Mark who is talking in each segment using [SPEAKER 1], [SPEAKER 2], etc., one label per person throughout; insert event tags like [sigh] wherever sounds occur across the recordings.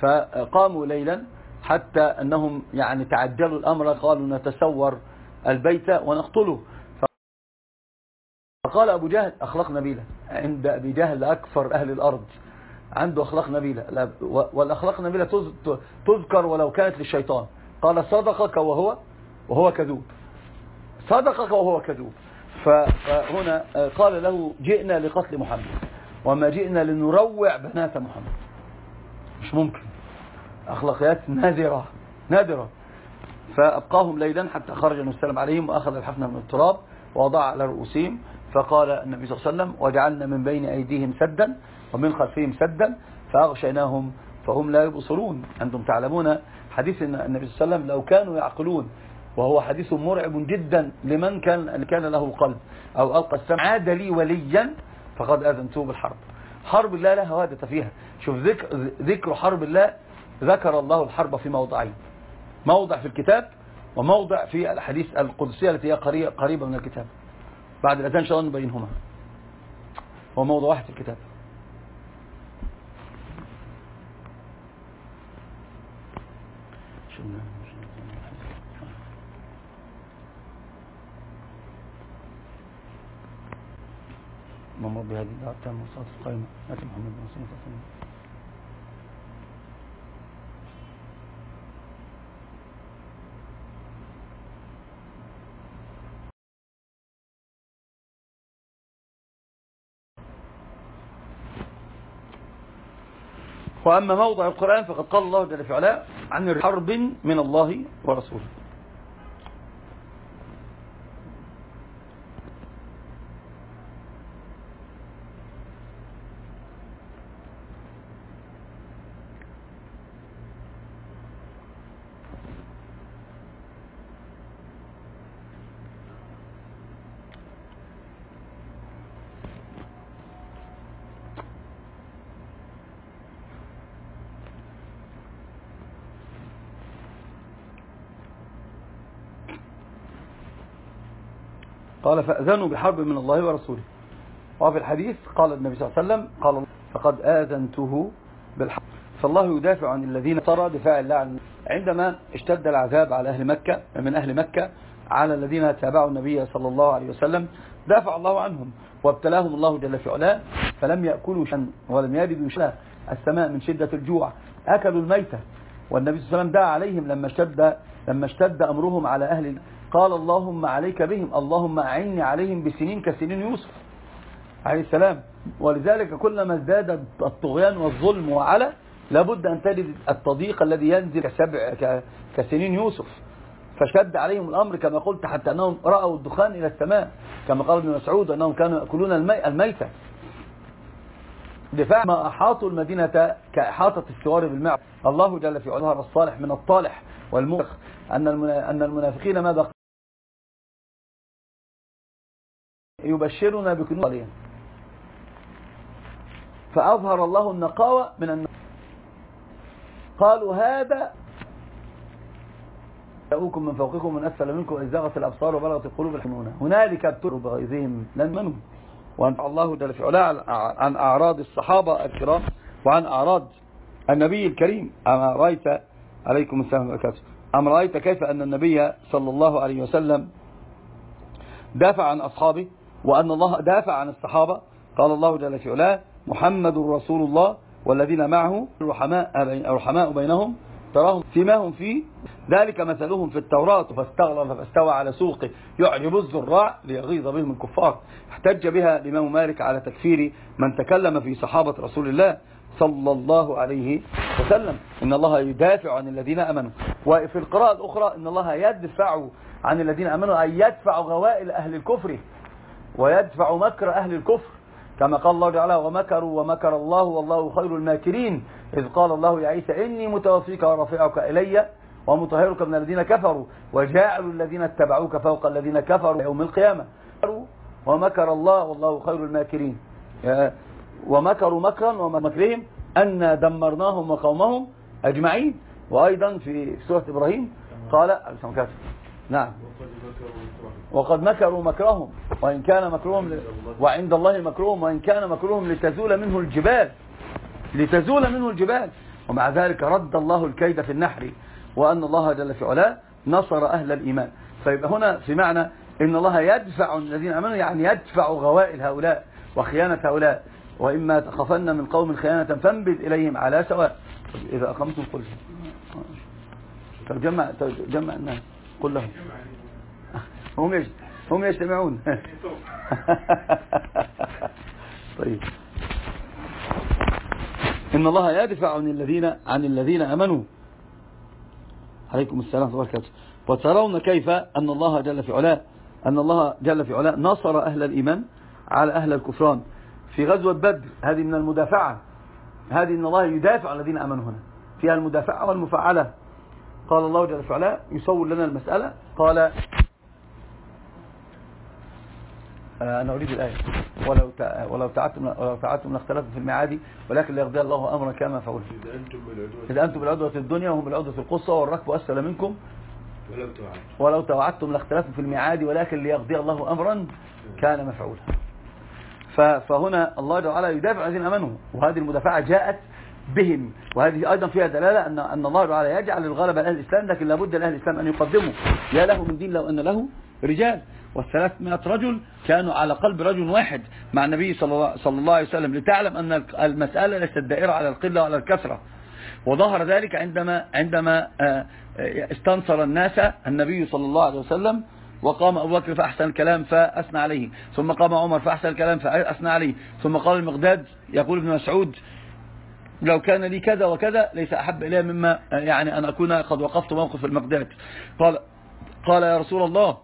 [SPEAKER 1] فقاموا ليلا حتى أنهم يعني تعجلوا الأمر قالوا نتسور البيت ونقتله. فقال أبو جهل أخلاق نبيلة عند أبي جهل أكثر أهل الأرض. عنده أخلاق نبيلة والأخلاق نبيلة تذكر ولو كانت للشيطان. قال صدقك وهو وهو كذوب. صدقك وهو كذوب. فهنا قال له جئنا لقتل محمد وما جئنا لنروع بنات محمد. مش ممكن. أخلاقيات نادرة نادرة. فأبقاهم ليلا حتى خرج النبي صلى الله عليه وسلم عليهم وأخذ الحفنة من التراب ووضع على رؤوسهم. فقال النبي صلى الله عليه وسلم وجعلنا من بين أيديهم سدا ومن خلفهم سدا فأغشيناهم فهم لا يبصرون. أنتم تعلمون حديث النبي صلى الله عليه وسلم لو كانوا يعقلون. وهو حديث مرعب جدا لمن كان كان له قلب أو ألقى السمع. عاد لي وليا فقد أذنته بالحرب. حرب الله لا هوادة فيها. شوف ذكر, ذكر حرب الله ذكر الله الحرب في موضعين. موضع في الكتاب وموضع في الحديث القدسية التي هي قريبة من الكتاب. بعد الأذان شاء الله نبينهما هو موضوع واحد في الكتاب. اللهم رب هذه الدعوة التامة والصلاة القائمة. آت محمد الله صلى الله عليه وسلم. وأما موضع القرآن فقد قال الله جل في علاه عن حرب من الله ورسوله. قال فأذنوا بحرب من الله ورسوله. وفي الحديث قال النبي صلى الله عليه وسلم قال فقد آذنته بالحرب. فالله يدافع عن الذين ترى دفاع الله عن عندما اشتد العذاب على أهل مكة من أهل مكة على الذين تابعوا النبي صلى الله عليه وسلم دافع الله عنهم وابتلاهم الله جل في علاه فلم يأكلوا شن ولم يجدوا شن السماء من شدة الجوع أكلوا الميتة. والنبي صلى الله عليه وسلم دعا عليهم لما اشتد لما اشتد أمرهم على أهل قال اللهم عليك بهم اللهم أعني عليهم بسنين كسنين يوسف عليه السلام. ولذلك كلما ازداد الطغيان والظلم وعلى لابد أن تجد التضييق الذي ينزل كسبع كسنين يوسف. فشد عليهم الأمر كما قلت حتى أنهم رأوا الدخان إلى السماء. كما قال ابن مسعود أنهم كانوا يأكلون المي الميتة. دفاع ما أحاطوا المدينة كإحاطة السوار بالمعر الله جل في علها الصالح من الطالح والمؤخ أن المنافقين ماذا يبشرنا بكنوز عليهم فأظهر الله النقاوة من النقاوة قالوا هذا جاءوكم من فوقكم من أسفل منكم إذ زغت الأبصار وبلغت القلوب الحنونة هنالك ابتلوا بغيظهم لن منوا وأن الله جل في علاه عن أعراض الصحابة الكرام وعن أعراض النبي الكريم. أما رأيت عليكم السلام وبركاته أم رأيت كيف أن النبي صلى الله عليه وسلم دافع عن أصحابه؟ وأن الله دافع عن الصحابة. قال الله جل في علاه محمد رسول الله والذين معه رحماء, رحماء بينهم. تراهم سماهم فيه. ذلك مثلهم في التوراة فاستغلظ فاستوى على سوقه. يعجب الزراع ليغيظ بهم الكفار. احتج بها الإمام مالك على تكفير من تكلم في صحابة رسول الله صلى الله عليه وسلم. إن الله يدافع عن الذين أمنوا. وفي القراءة الأخرى إن الله يدفع عن الذين أمنوا أي يدفع غوائل أهل الكفر. ويدفع مكر أهل الكفر. كما قال الله تعالى ومكروا ومكر الله والله خير الماكرين. إذ قال الله يا عيسى إني متوفيك ورافعك إلي ومطهرك من الذين كفروا وجاعلوا الذين اتبعوك فوق الذين كفروا يوم القيامة. ومكر الله والله خير الماكرين. ومكروا مكرا ومكرهم أن دمرناهم وقومهم أجمعين. وأيضا في سورة إبراهيم قال نعم. وقد مكروا مكرهم وإن كان مكرهم ل... وعند الله مكرهم وإن كان مكرهم لتزول منه الجبال لتزول منه الجبال. ومع ذلك رد الله الكيد في النحر وأن الله جل في علاه نصر أهل الإيمان. فيبقى هنا في معنى إن الله يدفع الذين أمنوا يعني يدفع غوائل هؤلاء وخيانة هؤلاء. وإما تخفن من قوم خيانة فانبذ إليهم على سواء. إذا أقمتم قل طب جمع, جمع الناس. قل لهم هم هم يجتمعون. [laughs] طيب. إن الله يدفع عن الذين عن الذين أمنوا. عليكم السلام وبركاته. وترون كيف أن الله جل في علاه أن الله جل في علاه نصر أهل الإيمان على أهل الكفران. في غزوة بدر هذه من المدافعة. هذه أن الله يدافع عن الذين أمنوا هنا. فيها المدافعة والمفعلة. قال الله جل في علاه يصور لنا المسألة. قال آه، أنا أريد الآية. ولو ولو تعدتم ولو تعدتم لاختلفتم في الميعاد ولكن ليقضي الله أمرا كما فعلت إذا أنتم بالعدوة. الدنيا وهم بالعدوة القصة والركب أسفل منكم. ولو توعدتم. ولو توعدتم لاختلفتم في الميعاد ولكن ليقضي الله أمرا كان مفعولا. فهنا الله جل وعلا يدافع عن الذين آمنوا. وهذه المدافعة جاءت بهم. وهذه أيضا فيها دلالة أن أن الله تعالى يجعل الغلبة لأهل الإسلام لكن لابد لأهل الإسلام أن يقدموا. يا له من دين لو أن له رجال. والثلاثمائة رجل كانوا على قلب رجل واحد مع النبي صلى الله عليه وسلم لتعلم أن المسألة ليست دائرة على القلة وعلى الكثرة. وظهر ذلك عندما عندما آه، استنصر الناس النبي صلى الله عليه وسلم وقام أبو بكر فأحسن الكلام فأثنى عليه. ثم قام عمر فأحسن الكلام فأثنى عليه. ثم قال المقداد يقول ابن مسعود لو كان لي كذا وكذا ليس أحب إليه مما يعني أن أكون قد وقفت موقف المقداد. قال قال يا رسول الله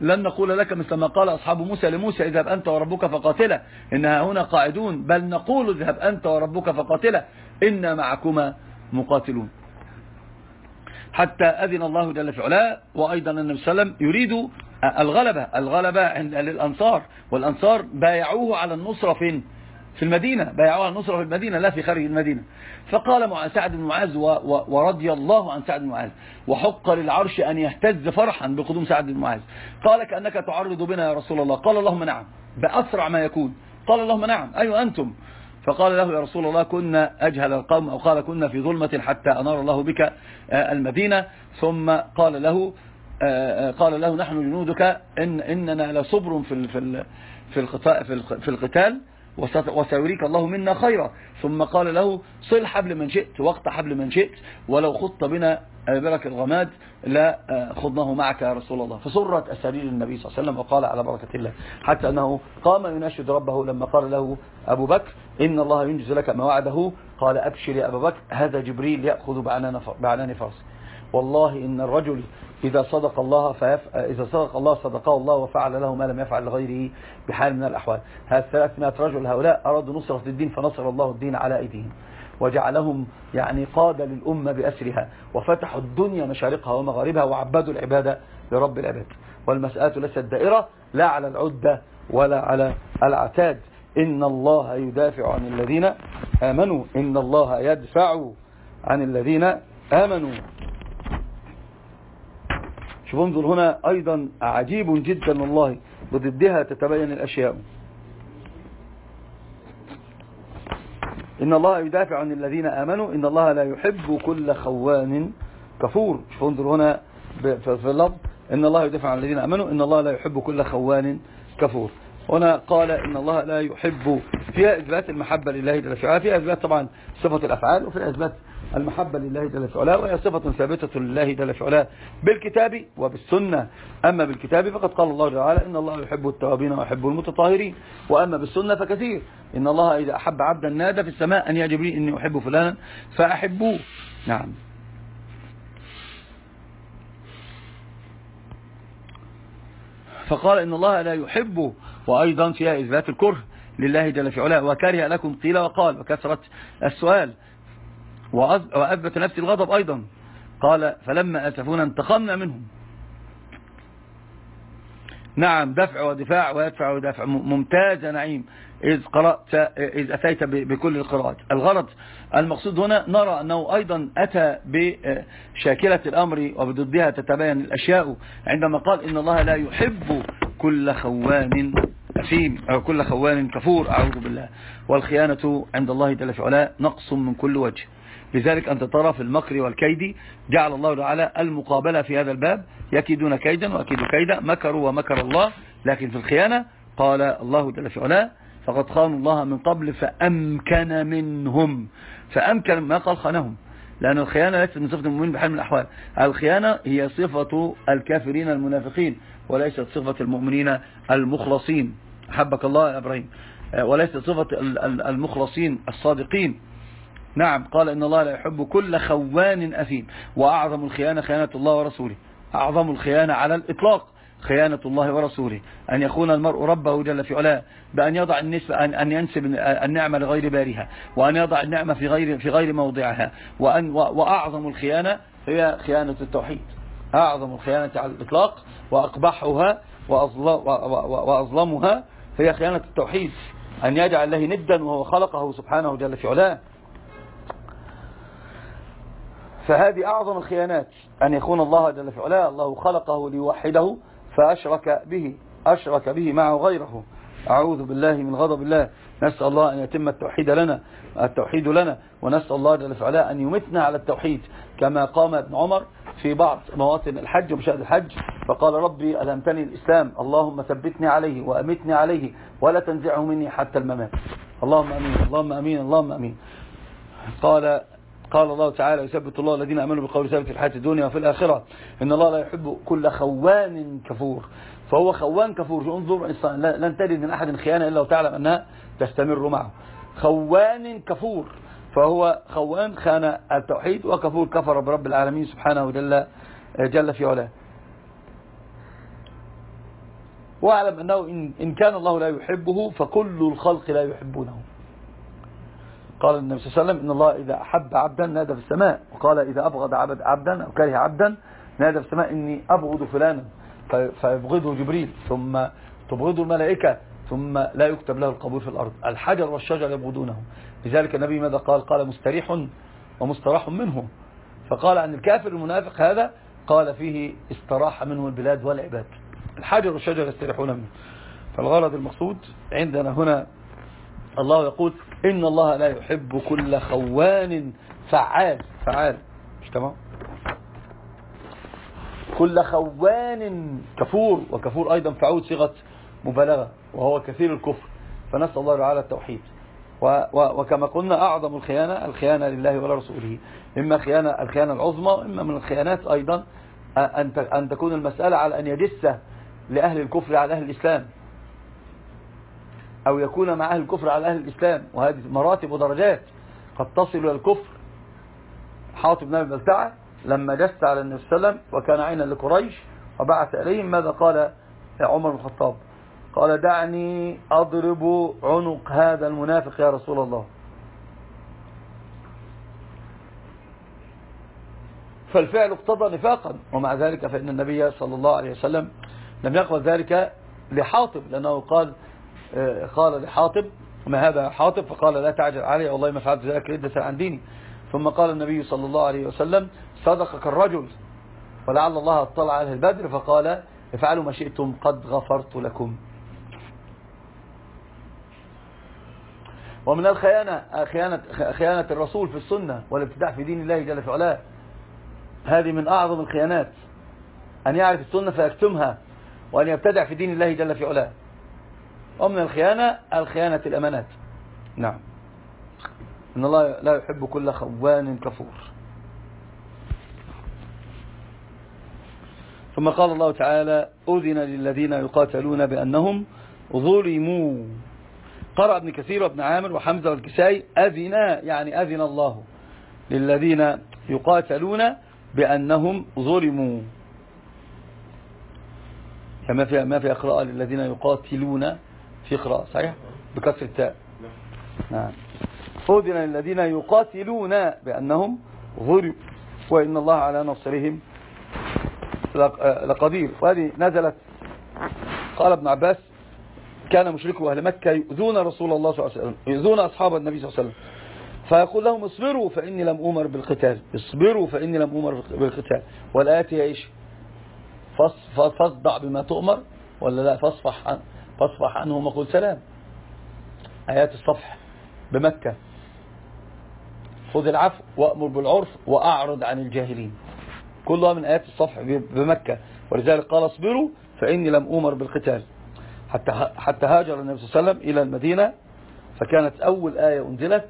[SPEAKER 1] لن نقول لك مثل ما قال أصحاب موسى لموسى اذهب أنت وربك فقاتلا. إنها هنا قاعدون بل نقول اذهب أنت وربك فقاتلا. إنا معكما مقاتلون. حتى أذن الله جل في علاه وأيضا النبي صلى الله عليه وسلم يريد الغلبة. الغلبة للأنصار والأنصار بايعوه على النصرة فين؟ في المدينة بايعوه على النصرة في المدينة لا في خارج المدينة. فقال سعد بن معاذ ورضي الله عن سعد بن معاذ. وحق للعرش أن يهتز فرحا بقدوم سعد بن معاذ. قال كأنك تعرض بنا يا رسول الله. قال اللهم نعم. بأسرع ما يكون. قال اللهم نعم. أيوة أنتم. فقال له يا رسول الله كنا أجهل القوم. أو قال كنا في ظلمة حتى أنار الله بك آه، المدينة. ثم قال له آه، قال له نحن جنودك إن إننا لصبر في في في القتال. وسيريك الله منا خيرا. ثم قال له صل حبل من شئت وقت حبل من شئت ولو خط بنا برك الغماد لا خضناه معك يا رسول الله. فسرت أساليل النبي صلى الله عليه وسلم وقال على بركة الله حتى أنه قام يناشد ربه لما قال له أبو بكر إن الله ينجز لك ما وعده قال أبشر يا أبا بكر هذا جبريل يأخذ بعنان فرس والله إن الرجل إذا صدق الله فيف... إذا صدق الله صدقه الله وفعل له ما لم يفعل لغيره بحال من الأحوال. هذا 300 رجل هؤلاء أرادوا نصرة الدين فنصر الله الدين على أيديهم. وجعلهم يعني قادة للأمة بأسرها. وفتحوا الدنيا مشارقها ومغاربها وعبدوا العبادة لرب العباد. والمسألة ليست دائرة لا على العدة ولا على العتاد إن الله يدافع عن الذين آمنوا. إن الله يدفع عن الذين آمنوا. شوف انظر هنا أيضا عجيب جدا والله بضدها تتبين الأشياء. إن الله يدافع عن الذين آمنوا إن الله لا يحب كل خوان كفور. شوف انظر هنا في اللفظ إن الله يدافع عن الذين آمنوا إن الله لا يحب كل خوان كفور. هنا قال إن الله لا يحب فيها إثبات المحبة لله جل وعلا فيها إثبات طبعا صفة الأفعال وفيها إثبات المحبة لله جل وعلا وهي صفة ثابتة لله جل وعلا بالكتاب وبالسنة. أما بالكتاب فقد قال الله تعالى إن الله يحب التوابين ويحب المتطهرين وأما بالسنة فكثير. إن الله إذا أحب عبدا نادى في السماء أن يا جبريل إني أحب فلانا فأحبوه. نعم. فقال إن الله لا يحب وأيضا فيها إثبات الكره. لله جل في علاه وكره لكم قيل وقال وكثرة السؤال. وأثبت نفس الغضب أيضا. قال فلما أسفونا انتقمنا منهم. نعم دفع ودفاع ويدفع ودفع ممتاز يا نعيم. إذ قرأت إذ أتيت بكل القراءات. الغرض المقصود هنا نرى أنه أيضا أتى بشاكلة الأمر وبضدها تتبين الأشياء. عندما قال إن الله لا يحب كل خوان أثيم أو كل خوان كفور أعوذ بالله. والخيانة عند الله جل في علاه نقص من كل وجه. لذلك أنت ترى في المكر والكيد جعل الله تعالى المقابلة في هذا الباب. يكيدون كيدا وأكيد كيدا مكروا ومكر الله. لكن في الخيانة قال الله جل في علاه فقد خانوا الله من قبل فأمكن منهم. فأمكن ما قال خانهم. لأن الخيانة ليست من صفة المؤمنين بحال من الأحوال. الخيانة هي صفة الكافرين المنافقين وليست صفة المؤمنين المخلصين. حبك الله يا إبراهيم. وليست صفة المخلصين الصادقين. نعم قال إن الله لا يحب كل خوان أثيم. وأعظم الخيانة خيانة الله ورسوله. أعظم الخيانة على الإطلاق خيانة الله ورسوله. أن يخون المرء ربه جل في علاه. بأن يضع النسبة أن, أن ينسب النعمة لغير بارها. وأن يضع النعمة في غير في غير موضعها. وأن وأعظم الخيانة هي خيانة التوحيد. أعظم الخيانة على الإطلاق وأقبحها وأظلمها هي خيانة التوحيد أن يجعل له ندا وهو خلقه سبحانه جل في علاه. فهذه أعظم الخيانات أن يكون الله جل في علاه الله خلقه ليوحده فأشرك به أشرك به معه غيره. أعوذ بالله من غضب الله. نسأل الله أن يتم التوحيد لنا التوحيد لنا ونسأل الله جل وعلا أن يمتنا على التوحيد كما قام ابن عمر في بعض مواطن الحج ومشاهد الحج. فقال ربي ألمتني الإسلام؟ اللهم ثبتني عليه وأمتني عليه ولا تنزعه مني حتى الممات. اللهم أمين اللهم أمين اللهم أمين. قال قال الله تعالى يثبت الله الذين آمنوا بقول ثابت في الحياة الدنيا وفي الآخرة. إن الله لا يحب كل خوان كفور. فهو خوان كفور. انظر لن تجد من أحد خيانة إلا وتعلم أنها تستمر معه. خوان كفور. فهو خوان خان التوحيد وكفور كفر برب العالمين سبحانه وجل جل في علاه. واعلم أنه إن كان الله لا يحبه فكل الخلق لا يحبونه. قال النبي صلى الله عليه وسلم إن الله إذا أحب عبدا نادى في السماء وقال إذا أبغض عبد عبدا أو كره عبدا نادى في السماء إني أبغض فلانا. فيبغضه جبريل ثم تبغضه الملائكة ثم لا يكتب له القبول في الأرض. الحجر والشجر يبغضونه لذلك النبي ماذا قال؟ قال مستريح ومستراح منه فقال عن الكافر المنافق هذا قال فيه استراح منه البلاد والعباد. الحجر والشجر يستريحون منه فالغرض المقصود عندنا هنا الله يقول إن الله لا يحب كل خوان فعال. فعال. مش تمام؟ كل خوان كفور وكفور أيضا فعود صيغة مبالغة وهو كثير الكفر. فنسأل الله تعالى التوحيد. وكما قلنا أعظم الخيانة الخيانة لله ولرسوله إما خيانة الخيانة العظمى وإما من الخيانات أيضا أن تكون المسألة على أن يدس لأهل الكفر على أهل الإسلام. أو يكون مع أهل الكفر على أهل الإسلام وهذه مراتب ودرجات. قد تصل إلى الكفر. حاطب بن بلتعة لما جست على النبي صلى الله عليه وسلم وكان عينا لقريش وبعث إليهم ماذا قال عمر بن الخطاب؟ قال دعني أضرب عنق هذا المنافق يا رسول الله. فالفعل اقتضى نفاقا ومع ذلك فإن النبي صلى الله عليه وسلم لم يقبل ذلك لحاطب لأنه قال آه، قال لحاطب ما هذا حاطب؟ فقال لا تعجل علي والله ما فعلت ذلك ردة عن ديني. ثم قال النبي صلى الله عليه وسلم صدقك الرجل ولعل الله اطلع عليه البدر فقال افعلوا ما شئتم قد غفرت لكم. ومن الخيانة خيانة, خيانة الرسول في السنة والابتداع في دين الله جل في هذه من أعظم الخيانات. أن يعرف السنة فيكتمها. وأن يبتدع في دين الله جل في علاه. ومن الخيانة الخيانة الأمانات. نعم. إن الله لا يحب كل خوان كفور. ثم قال الله تعالى أذن للذين يقاتلون بأنهم ظلموا. قرأ ابن كثير وابن عامر وحمزة والكسائي أذن يعني أذن الله للذين يقاتلون بأنهم ظلموا. كما في ما في أقراء للذين يقاتلون في قراءة صحيح؟ بكسر التاء. نعم. أذن للذين يقاتلون بأنهم ظلموا وإن الله على نصرهم لقدير. وهذه نزلت. قال ابن عباس كان مشركو أهل مكة يؤذون رسول الله صلى الله عليه وسلم يؤذون أصحاب النبي صلى الله عليه وسلم. فيقول لهم اصبروا فإني لم أمر بالقتال اصبروا فإني لم أمر بالقتال. والآيات هي إيش؟ فاصدع بما تؤمر ولا لا؟ فاصفح فاصفح عنهم وقل سلام. آيات الصفح بمكة. خذ العفو وأمر بالعرف وأعرض عن الجاهلين. كلها من آيات الصفح بمكة. ولذلك قال اصبروا فإني لم أمر بالقتال. حتى حتى هاجر النبي صلى الله عليه وسلم إلى المدينة فكانت أول آية أنزلت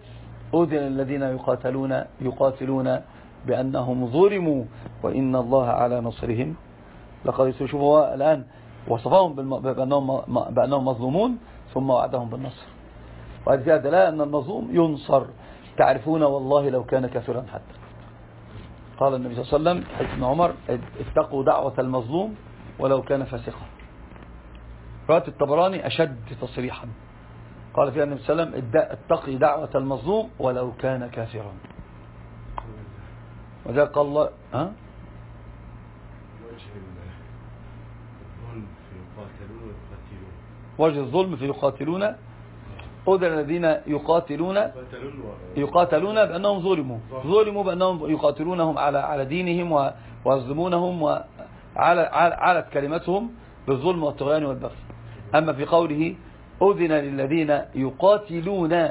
[SPEAKER 1] أذن الذين يقاتلون يقاتلون بأنهم ظلموا وإن الله على نصرهم لقد شوفوا الآن وصفهم بأنهم, بأنهم مظلومون ثم وعدهم بالنصر. وهذه دلاله أن المظلوم ينصر. تعرفون والله لو كان كافرا حتى. قال النبي صلى الله عليه وسلم حديث ابن عمر اتقوا دعوة المظلوم ولو كان فاسقا. رواية الطبراني أشد تصريحا. قال فيها النبي صلى الله عليه وسلم اتقي دعوة المظلوم ولو كان كافرا. وذلك قال الله ها؟ وجه الظلم في يقاتلون أذن الذين يقاتلون يقاتلون بأنهم ظلموا. ظلموا بأنهم يقاتلونهم على على دينهم ويظلمونهم وعلى كلمتهم بالظلم والطغيان والبغي. أما في قوله أذن للذين يقاتلون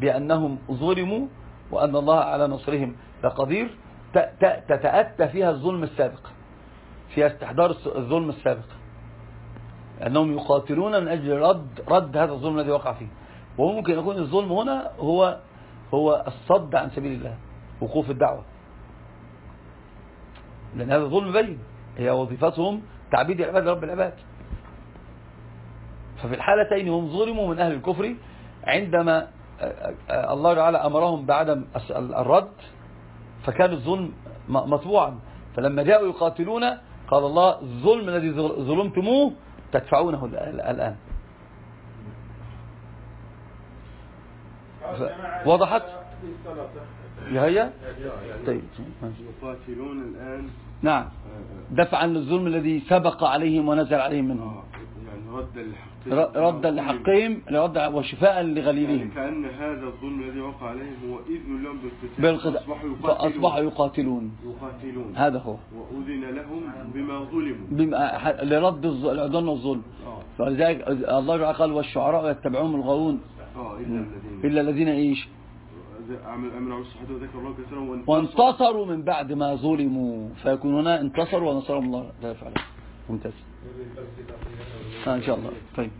[SPEAKER 1] بأنهم ظلموا وأن الله على نصرهم لقدير تتأتى فيها الظلم السابق. فيها استحضار الظلم السابق. أنهم يقاتلون من أجل رد, رد هذا الظلم الذي وقع فيه. وممكن يكون الظلم هنا هو هو الصد عن سبيل الله وقوف الدعوة. لأن هذا ظلم بين هي وظيفتهم تعبيد العباد رب العباد. ففي الحالتين هم ظلموا من أهل الكفر عندما الله تعالى أمرهم بعدم الرد فكان الظلم مطبوعا. فلما جاءوا يقاتلون قال الله الظلم الذي ظلمتموه تدفعونه الآن. وضحت؟ هي طيب.
[SPEAKER 2] يقاتلون الآن.
[SPEAKER 1] نعم. دفعا للظلم الذي سبق عليهم ونزل عليهم منهم.
[SPEAKER 2] يعني ردا
[SPEAKER 1] لحقهم ردا وشفاء لغليلهم. يعني
[SPEAKER 2] كأن هذا الظلم الذي وقع عليهم هو إذن لهم بالقتال
[SPEAKER 1] فأصبحوا يقاتلون.
[SPEAKER 2] يقاتلون.
[SPEAKER 1] هذا هو.
[SPEAKER 2] وأذن لهم بما ظلموا.
[SPEAKER 1] بما لرد العدوان والظلم فلذلك الله قال والشعراء يتبعون الغاوون. إلا الذين. إيش؟ وانتصروا. من بعد ما ظلموا. فيكون هنا انتصروا ونصرهم الله. لا يفعل ممتاز. آه إن شاء الله. طيب.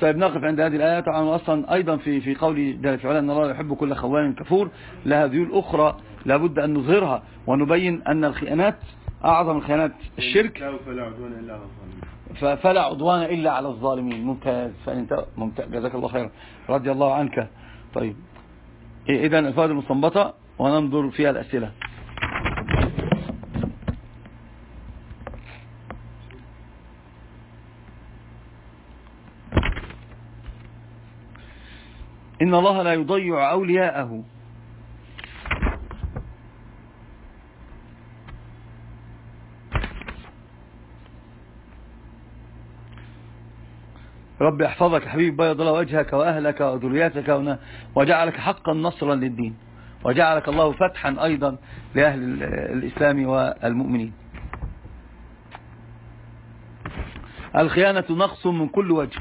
[SPEAKER 1] طيب نقف عند هذه الآية. طبعا أصلا أيضا في في قول جل في أن الله يحب كل خوان كفور. لها ذيول أخرى لابد أن نظهرها ونبين أن الخيانات أعظم الخيانات الشرك.
[SPEAKER 2] فلا عدوان إلا على
[SPEAKER 1] الظالمين فلا عدوان إلا على الظالمين. ممتاز. فأنت ممتاز. جزاك الله خيرا. رضي الله عنك. طيب. إذا الفائدة المستنبطة وننظر فيها الأسئلة. إن الله لا يضيع أولياءه. رب يحفظك حبيبي بيض الله وجهك وأهلك وذرياتك وجعلك حقا نصرا للدين. وجعلك الله فتحا أيضا لأهل الإسلام والمؤمنين. الخيانة نقص من كل وجه.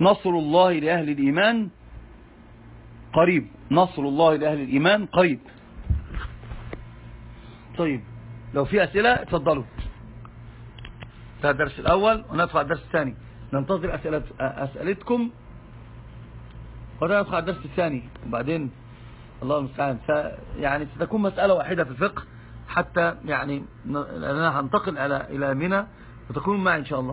[SPEAKER 1] نصر الله لأهل الإيمان قريب. نصر الله لأهل الإيمان قريب. طيب لو في أسئلة اتفضلوا. ده الدرس الأول وندخل على الدرس الثاني. ننتظر أسئلة أسئلتكم وندخل على الدرس الثاني. وبعدين الله المستعان. يعني ستكون مسألة واحدة في الفقه حتى يعني أنا هنتقل إلى منى وتكون معي إن شاء الله.